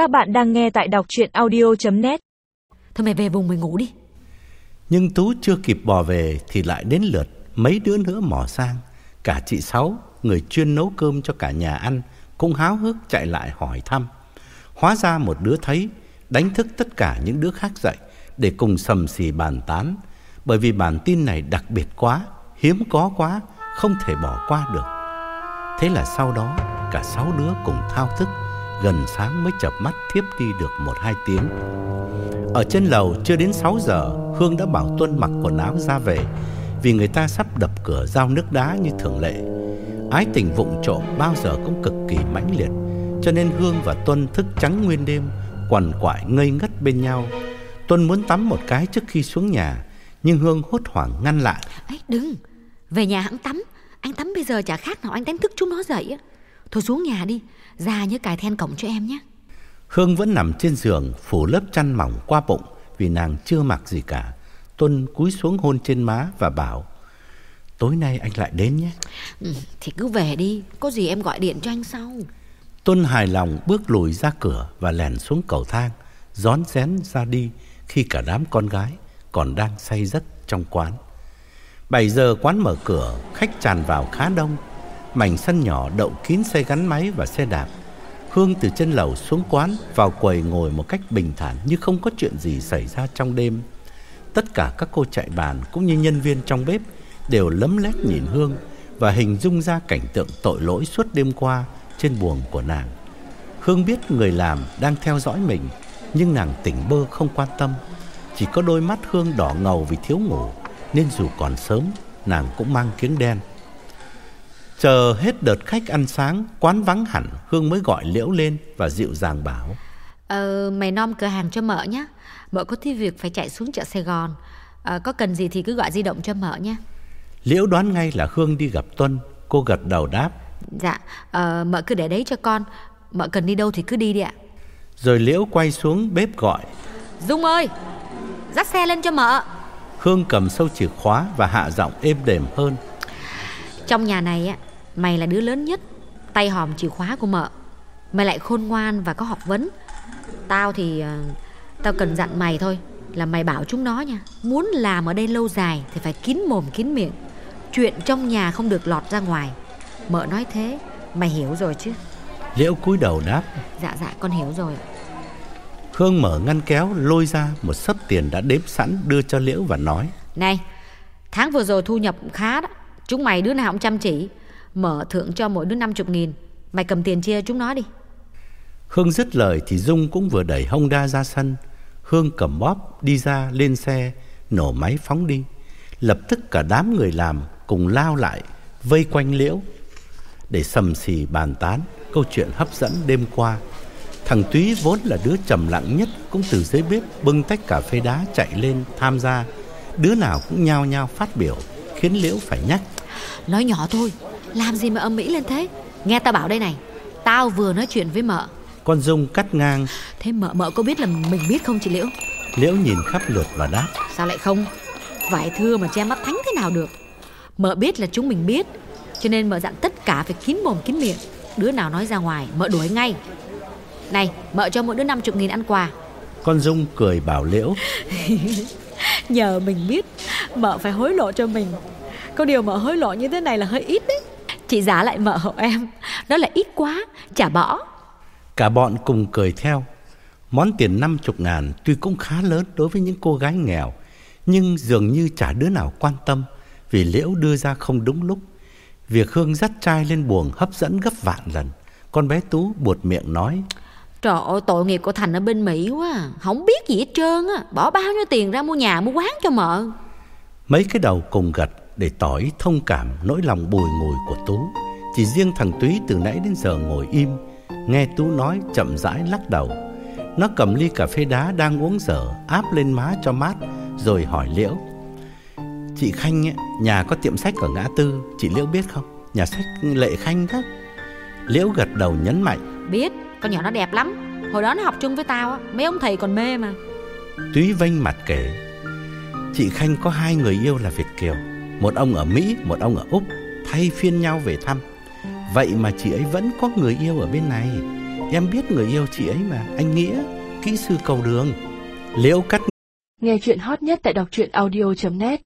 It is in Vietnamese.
Các bạn đang nghe tại đọc chuyện audio.net Thôi mày về vùng mày ngủ đi Nhưng Tú chưa kịp bò về thì lại đến lượt mấy đứa nữa mò sang. Cả chị Sáu, người chuyên nấu cơm cho cả nhà ăn, cũng háo hức chạy lại hỏi thăm. Hóa ra một đứa thấy, đánh thức tất cả những đứa khác dậy để cùng sầm xì bàn tán. Bởi vì bản tin này đặc biệt quá, hiếm có quá, không thể bỏ qua được. Thế là sau đó, cả sáu đứa cùng thao thức, gần sáng mới chập mắt thiếp đi được một hai tiếng. Ở trên lầu chưa đến 6 giờ, Hương đã bảo Tuân mặc quần áo ra về vì người ta sắp đập cửa giao nước đá như thường lệ. Ái tình vụng trộm bao giờ cũng cực kỳ mãnh liệt, cho nên Hương và Tuân thức trắng nguyên đêm, quằn quại ngây ngất bên nhau. Tuân muốn tắm một cái trước khi xuống nhà, nhưng Hương hốt hoảng ngăn lại. ấy đừng Về nhà hãng tắm Anh tắm bây giờ chả khác nào anh đánh thức chúng nó dậy á Thôi xuống nhà đi Ra nhớ cài then cổng cho em nhé Hương vẫn nằm trên giường, phủ lớp chăn mỏng qua bụng vì nàng chưa mặc gì cả. Tuân cúi xuống hôn trên má và bảo, tối nay anh lại đến nhé. ừ, Thì cứ về đi Có gì em gọi điện cho anh sau Tuân hài lòng bước lùi ra cửa và lèn xuống cầu thang, rón rén ra đi khi cả đám con gái còn đang say giấc trong quán. 7 giờ quán mở cửa, khách tràn vào khá đông. Mảnh sân nhỏ đậu kín xe gắn máy và xe đạp. Hương từ trên lầu xuống quán vào quầy ngồi một cách bình thản như không có chuyện gì xảy ra trong đêm. Tất cả các cô chạy bàn cũng như nhân viên trong bếp đều lấm lét nhìn Hương và hình dung ra cảnh tượng tội lỗi suốt đêm qua trên buồng của nàng. Hương biết người làm đang theo dõi mình, nhưng nàng tỉnh bơ không quan tâm. Chỉ có đôi mắt Hương đỏ ngầu vì thiếu ngủ, nên dù còn sớm, nàng cũng mang kiếng đen. Chờ hết đợt khách ăn sáng, quán vắng hẳn, Hương mới gọi Liễu lên và dịu dàng bảo. Ờ, mày nom cửa hàng cho mợ nhé Mợ có tí việc phải chạy xuống chợ Sài Gòn ờ, Có cần gì thì cứ gọi di động cho mợ nhé Liễu đoán ngay là Hương đi gặp Tuân, cô gật đầu đáp. Dạ, ờ, mợ cứ để đấy cho con Mợ cần đi đâu thì cứ đi đi ạ Rồi Liễu quay xuống bếp gọi. Dung ơi Dắt xe lên cho mợ Hương cầm sâu chìa khóa và hạ giọng êm đềm hơn. Trong nhà này á Mày là đứa lớn nhất. Tay hòm chìa khóa của mợ. Mày lại khôn ngoan và có học vấn. Tao thì ờ, Tao cần dặn mày thôi Là mày bảo chúng nó nha. Muốn làm ở đây lâu dài Thì phải kín mồm kín miệng. Chuyện trong nhà không được lọt ra ngoài. Mợ nói thế Mày hiểu rồi chứ? Liễu cúi đầu đáp. Dạ dạ con hiểu rồi. Hương mở ngăn kéo lôi ra một sấp tiền đã đếm sẵn đưa cho Liễu và nói. Này Tháng vừa rồi thu nhập khá đó. Chúng mày đứa nào cũng chăm chỉ Mở thưởng cho mỗi đứa 50 nghìn Mày cầm tiền chia chúng nó đi Hương dứt lời thì Dung cũng vừa đẩy Honda ra sân. Hương cầm bóp đi ra lên xe, nổ máy phóng đi. Lập tức cả đám người làm cùng lao lại, vây quanh Liễu để sầm xì bàn tán câu chuyện hấp dẫn đêm qua. Thằng Túy vốn là đứa trầm lặng nhất cũng từ dưới bếp bưng tách cà phê đá chạy lên tham gia. Đứa nào cũng nhao nhao phát biểu, khiến Liễu phải nhắc. Nói nhỏ thôi Làm gì mà âm mỹ lên thế? Nghe tao bảo đây này Tao vừa nói chuyện với mợ. Con Dung cắt ngang, Thế mợ mợ có biết là mình biết không chị Liễu? Liễu nhìn khắp lượt và đáp. Sao lại không? Vải thưa mà che mắt thánh thế nào được? Mợ biết là chúng mình biết Cho nên mợ dặn tất cả phải kín mồm kín miệng. Đứa nào nói ra ngoài mợ đuổi ngay. Này mợ cho mỗi đứa 50 nghìn ăn quà. Con Dung cười bảo Liễu. Nhờ mình biết Mợ phải hối lộ cho mình. Có điều mợ hối lộ như thế này là hơi ít đấy Chị giá lại mợ hộ em Đó là ít quá Chả bỏ Cả bọn cùng cười theo. Món tiền 50 ngàn tuy cũng khá lớn đối với những cô gái nghèo, nhưng dường như chả đứa nào quan tâm vì Liễu đưa ra không đúng lúc. Việc Hương dắt trai lên buồng hấp dẫn gấp vạn lần. Con bé Tú buột miệng nói, Trời ơi tội nghiệp của Thành ở bên Mỹ quá à. Không biết gì hết trơn á Bỏ bao nhiêu tiền ra mua nhà mua quán cho mợ mấy cái đầu cùng gật để tỏ ý thông cảm nỗi lòng bùi ngùi của Tú. Chỉ riêng thằng Túy từ nãy đến giờ ngồi im, nghe Tú nói chậm rãi lắc đầu. Nó cầm ly cà phê đá đang uống dở áp lên má cho mát rồi hỏi Liễu. Chị Khanh ấy, nhà có tiệm sách ở ngã tư, chị Liễu biết không? Nhà sách Lệ Khanh đó. Liễu gật đầu nhấn mạnh, Biết con nhỏ nó đẹp lắm Hồi đó nó học chung với tao á Mấy ông thầy còn mê mà Túy vênh mặt kể. Chị Khanh có hai người yêu là Việt Kiều, một ông ở Mỹ, một ông ở Úc thay phiên nhau về thăm. Vậy mà chị ấy vẫn có người yêu ở bên này. Em biết người yêu chị ấy mà, anh Nghĩa, kỹ sư cầu đường. Liễu Cắt Nghe truyện hot nhất tại đọc truyện audio net